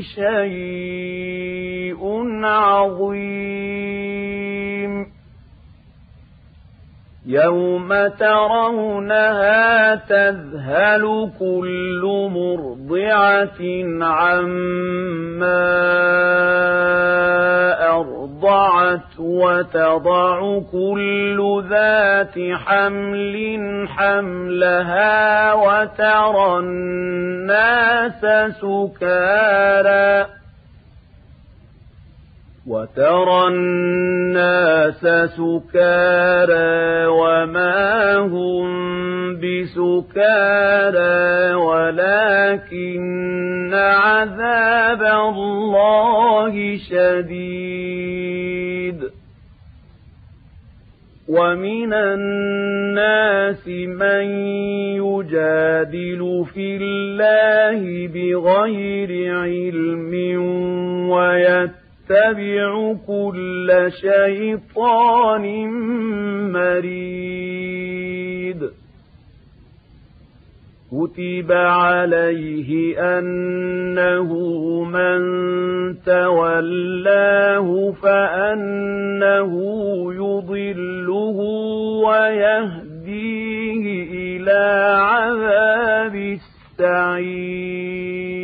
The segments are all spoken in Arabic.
شيء عظيم. يوم ترونها تذهل كل مرضعة عما وتضع كل ذات حمل حملها وترى الناس سكارى. وترى الناس سكارى وما هم بسكارى ولكن عذاب الله شديد. ومن الناس من يجادل في الله بغير علم ويتبع يتبع كل شيطان مريد. كتب عليه أنه من تولاه فأنه يضله ويهديه إلى عذاب السعير.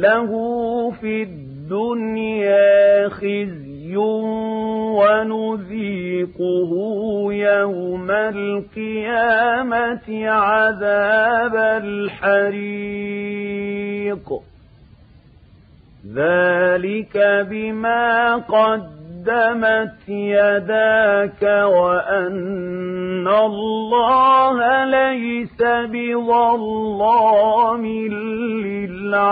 له في الدنيا خزي ونذيقه يوم القيامة عذاب الحريق. ذلك بما قدمت يداك وأن الله ليس بظلام للعبيد.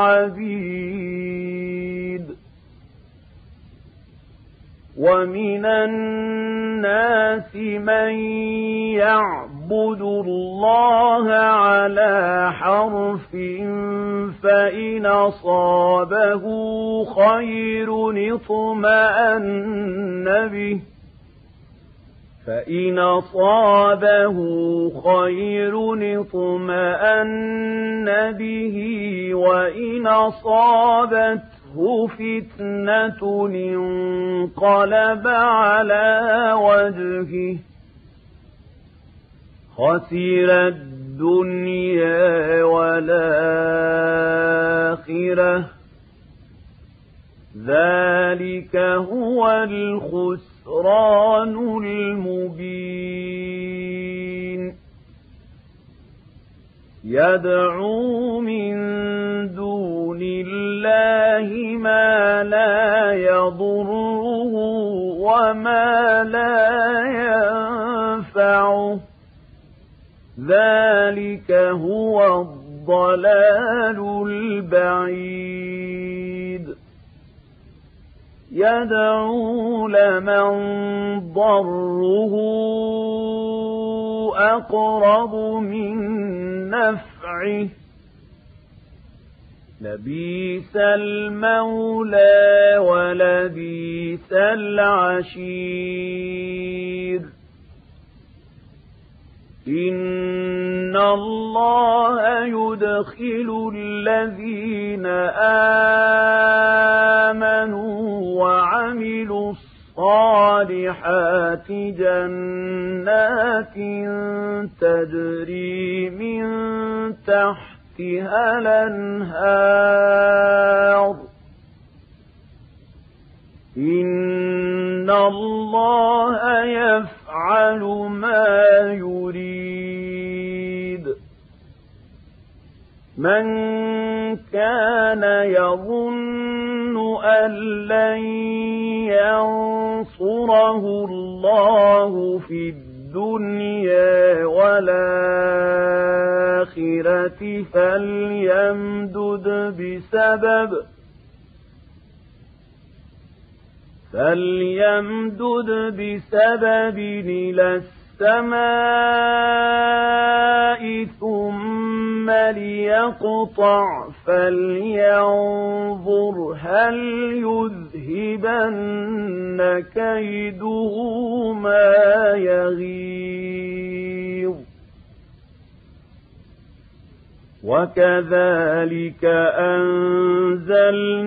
ومن الناس من يعبد الله على حرف فإن أصابه خير اطمأن به فإن خير اطمأن به وإن أصابته فتنة انقلب على وجهه خسر الدنيا والآخرة ذلك هو الخسران المبين يدعو من دون الله ما لا يضره وما لا ينفعه. ذلك هو الضلال البعيد. يدعو لمن ضره أقرب من نفعه. لبيس المولى ولبيس العشير. إن الله يدخل الذين آمنوا وعملوا الصالحات جنات تجري من تحتها الأنهار. إن الله يفعل ما يريد. من كان يظن أن لن ينصره الله في الدنيا والآخرة فليمدد بسبب فليمدد بسبب إلى السماء ثم ليقطع فلينظر هل يذهبن كيده ما يغيظ. وكذلك أنزلناه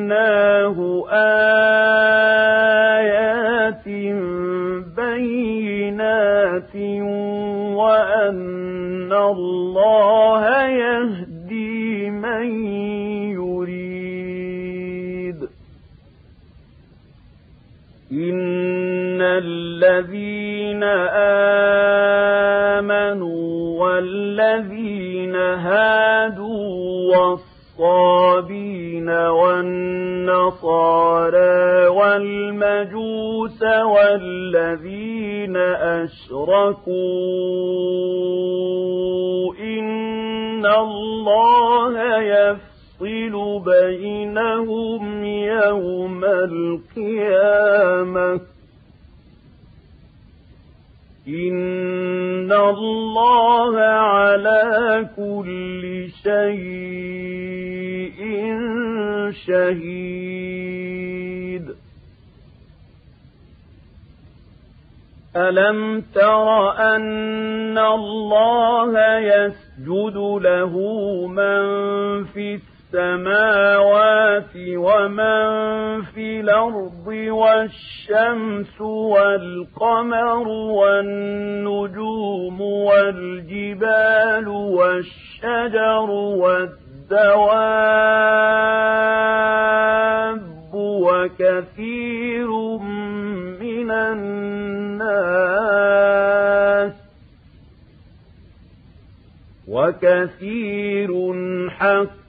آيات بينات وأن الله يهدي من يريد إن الذين آمنوا والذين هادوا والصابين والنصارى والمجوس والذين أشركوا إن الله يفصل بينهم يوم القيامة. إن الله على كل شيء شهيد ألم تر أن الله يسجد له من في السماوات ومن في الأرض والشمس والقمر والنجوم والجبال والشجر والدواب وكثير من الناس وكثير حق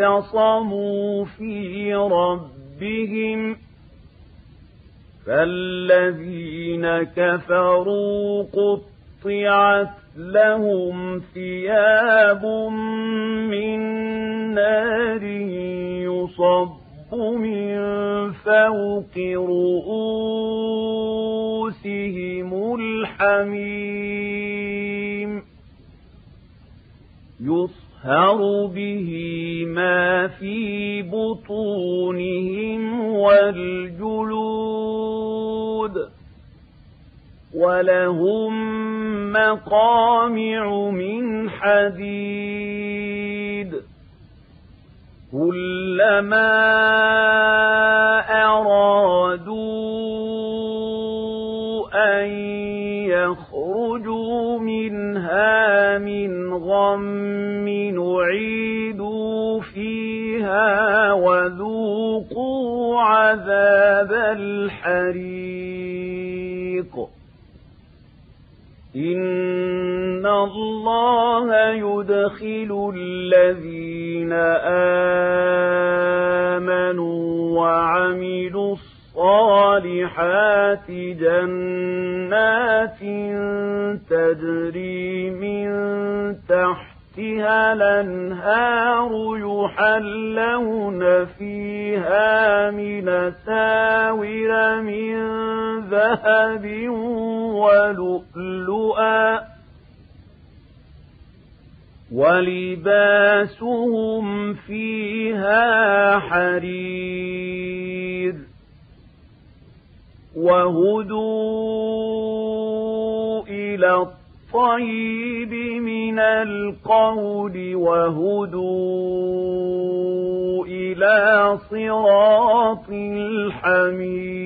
اختصموا في ربهم فالذين كفروا قطعت لهم ثياب من نار يصب من فوق رؤوسهم الحميم يصهر به ما في بطونهم والجلود ولهم مقامع من حديد كلما أرادوا من غم نعيدوا فيها وذوقوا عذاب الحريق. إن الله يدخل الذين آمنوا وعملوا جنات تجري من تحتها الأنهار يحلون فيها من ساور من ذهب ولؤلؤا ولباسهم فيها حرير وهدوا إلى الطيب من القول وهدوا إلى صراط الحميد.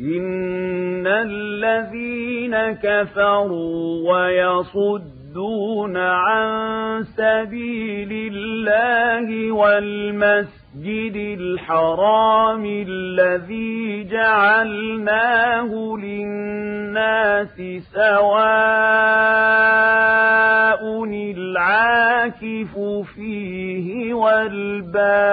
إن الذين كفروا ويصدون عن سبيل الله والمسجد المسجد الحرام الذي جعلناه للناس سواء العاكف فيه والباد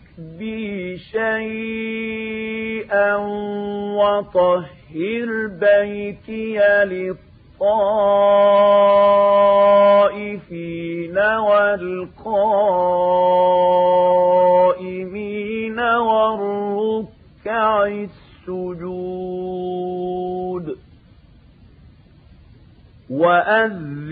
بي شيئا وطهر بيتي للطائفين والقائمين والركع السجود وأذن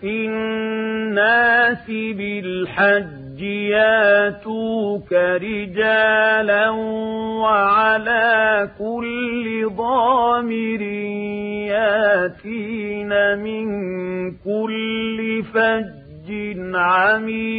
في الناس بالحج ياتوك رجالا وعلى كل ضامر ياتين من كل فج عميق.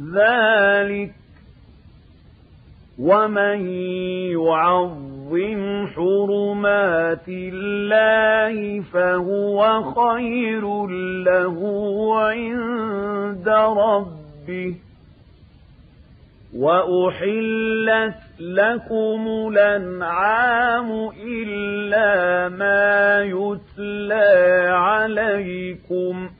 ذلك ومن يعظم حرمات الله فهو خير له عند ربه وأحلت لكم الأنعام إلا ما يتلى عليكم ۖ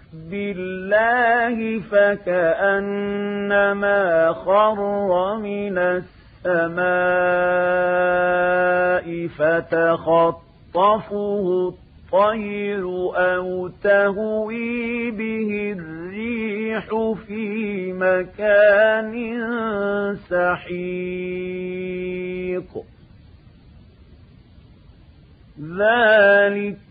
بالله فكأنما خر من السماء فتخطفه الطير أو تهوي به الريح في مكان سحيق. ذلك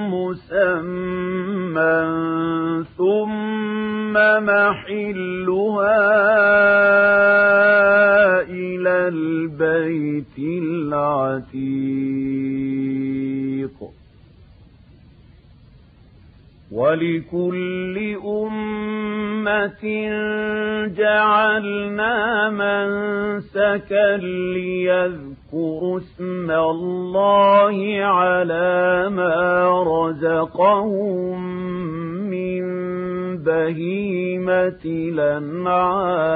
مسمى ثم محلها إلى البيت العتيق. ولكل أمة جعلنا منسكا ليذكروا اسم الله على ما رزقهم من بهيمة الأنعام.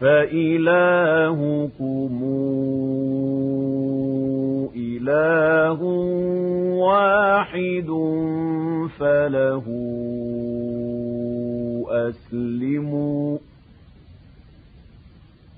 فإلهكم إله واحد فله أسلموا.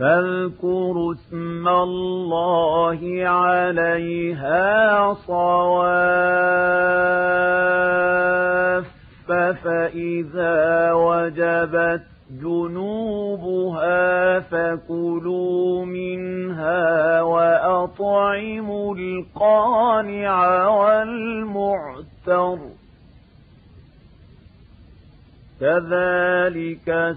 فاذكروا اسم الله عليها صواف فإذا وجبت جنوبها فكلوا منها وأطعموا القانع والمعتر. كذلك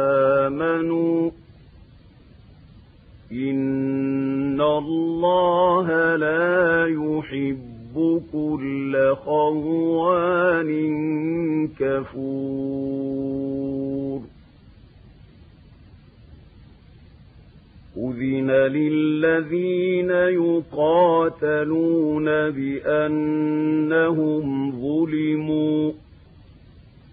آمنوا إن الله لا يحب كل خوان كفور أذن للذين يقاتلون بأنهم ظلموا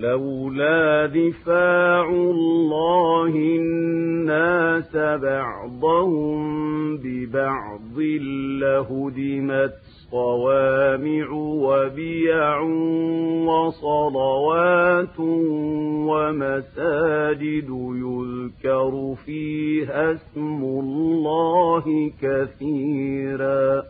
ولولا دفاع الله الناس بعضهم ببعض لهدمت صوامع وبيع وصلوات ومساجد يذكر فيها اسم الله كثيراً.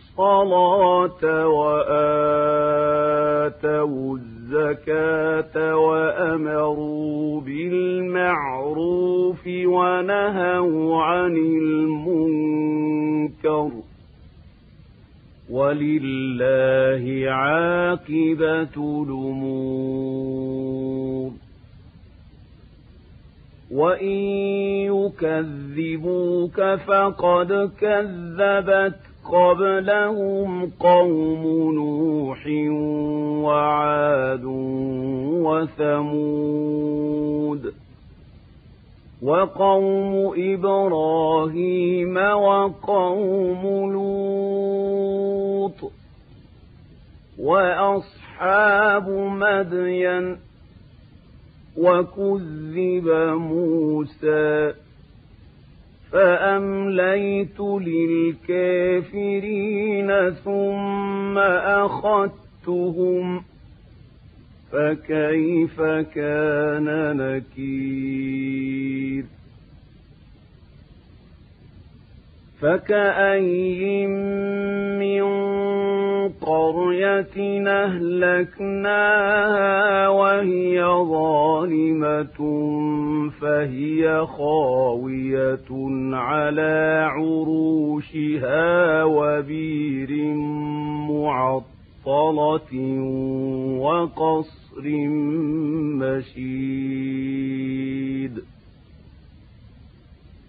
وآتوا الزكاة وأمروا بالمعروف ونهوا عن المنكر ولله عاقبة الأمور. وإن يكذبوك فقد كذبت قبلهم قوم نوح وعاد وثمود وقوم إبراهيم وقوم لوط وأصحاب مدين وكذب موسى فأمليت للكافرين ثم أخذتهم فكيف كان نكير؟ فكأي من قرية أهلكناها وهي ظالمة فهي خاوية على عروشها وبير معطلة وقصر قصر مشيد.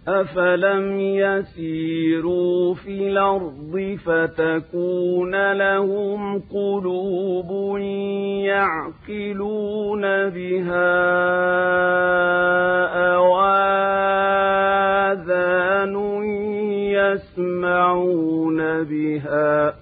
أفلم يسيروا في الأرض فتكون لهم قلوب يعقلون بها أواذان يسمعون بها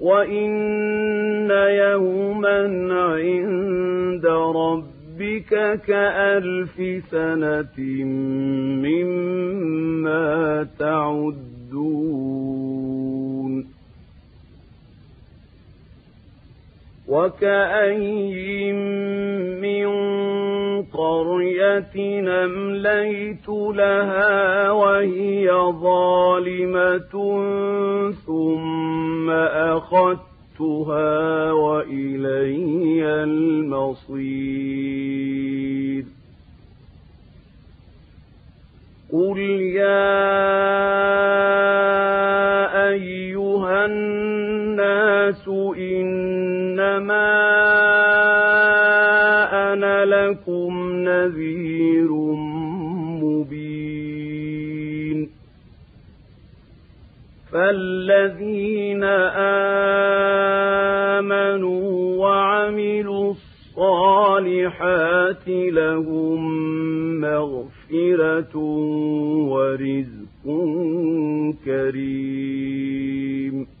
وإن يوما عند ربك كألف سنة مما تعدون وكأي من قرية أمليت لها وهي ظالمة ثم أخذتها وإلي المصير. قل يا أيها الناس إنما لكم نذير مبين. فالذين آمنوا وعملوا الصالحات لهم مغفرة ورزق كريم.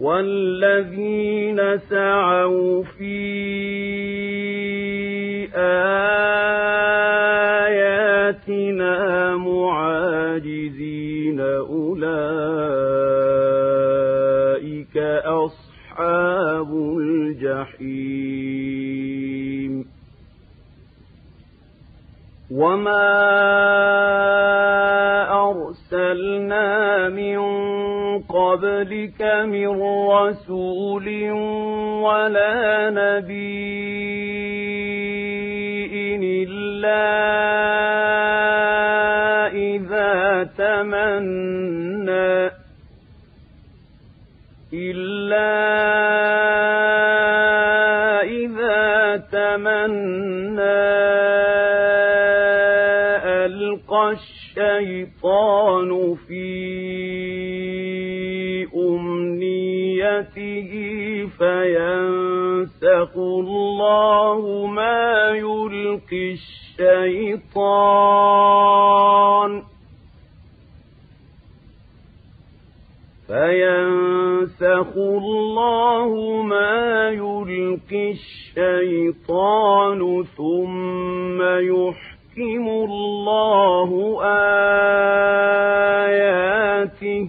والذين سعوا في آياتنا معاجزين أولئك أصحاب الجحيم وما أرسلنا من قبلك من رسول ولا نبي إلا إذا تمنى إلا إذا تمنى ألقى الشيطان في أمنيته فينسخ الله ما يلقي الشيطان فينسخ الله ما يلقي الشيطان ثم يحكم الله آياته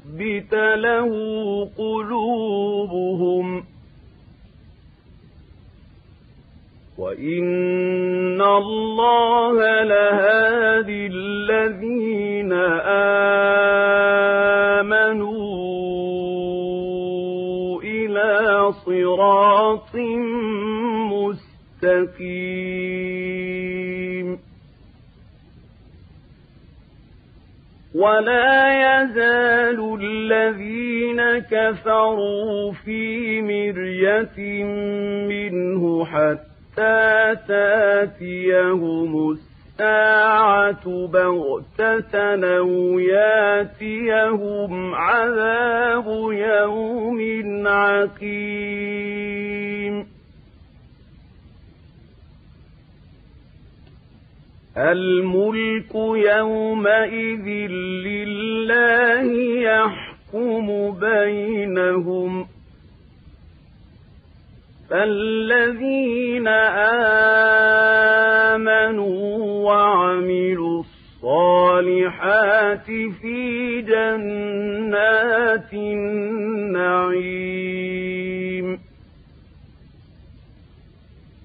فتخبت له قلوبهم. وإن الله لهادي الذين آمنوا إلى صراط مستقيم. ولا يزال الذين كفروا في مرية منه حتى تاتيهم الساعة بغتة أو ياتيهم عذاب يوم عقيم. الملك يومئذ لله يحكم بينهم فالذين آمنوا وعملوا الصالحات في جنات النعيم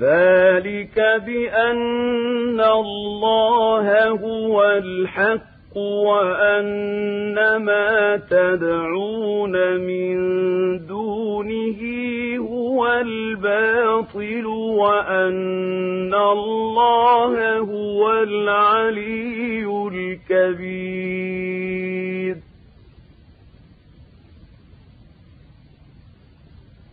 ذلك بأن الله هو الحق وأن ما تدعون من دونه هو الباطل وأن الله هو العلي الكبير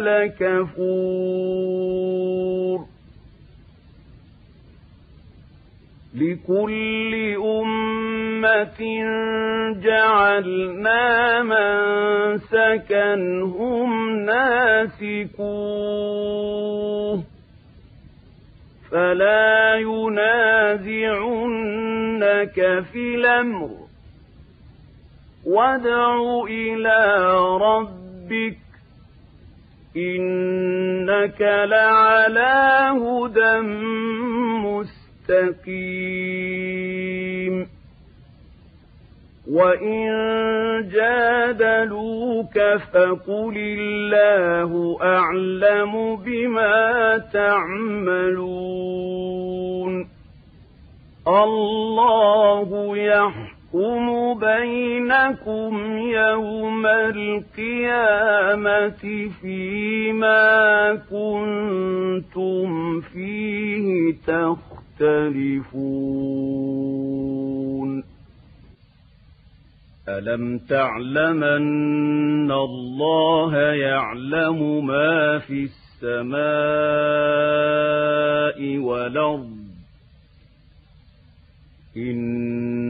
لكفور لكل أمة جعلنا من سكنهم ناسكوه. فلا ينازعنك في الأمر. وادع إلى ربك إنك لعلى هدى مستقيم وإن جادلوك فقل الله أعلم بما تعملون الله يحكم يحكم بينكم يوم القيامة فيما كنتم فيه تختلفون. ألم تعلمن الله يعلم ما في السماء والأرض؟ إن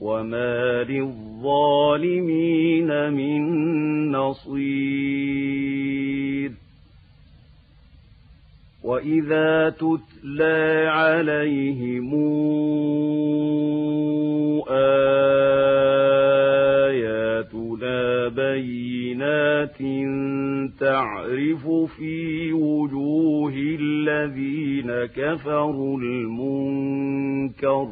وما للظالمين من نصير وإذا تتلى عليهم آياتنا بينات تعرف في وجوه الذين كفروا المنكر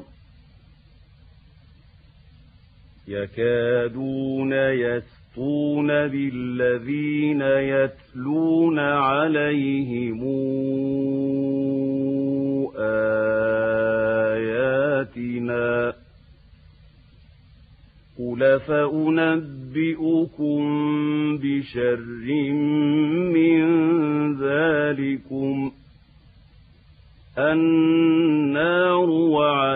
يكادون يسطون بالذين يتلون عليهم آياتنا. قل فأنبئكم بشر من ذلكم؟ النار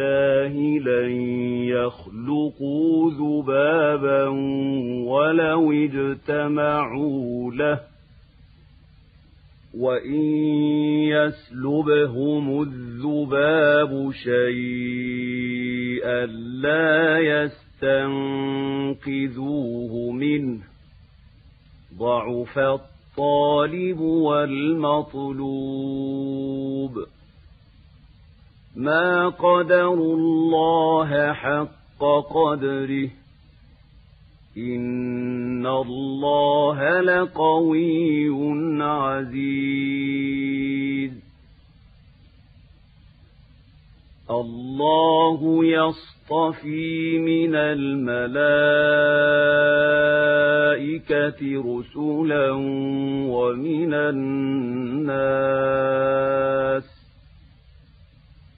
الله لن يخلقوا ذبابا ولو اجتمعوا له وإن يسلبهم الذباب شيئا لا يستنقذوه منه ضعف الطالب والمطلوب ما قدروا الله حق قدره إن الله لقوي عزيز. الله يصطفي من الملائكة رسلا ومن الناس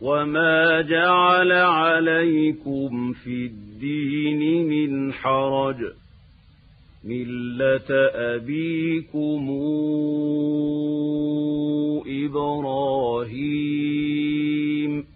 وما جعل عليكم في الدين من حرج ملة أبيكم إبراهيم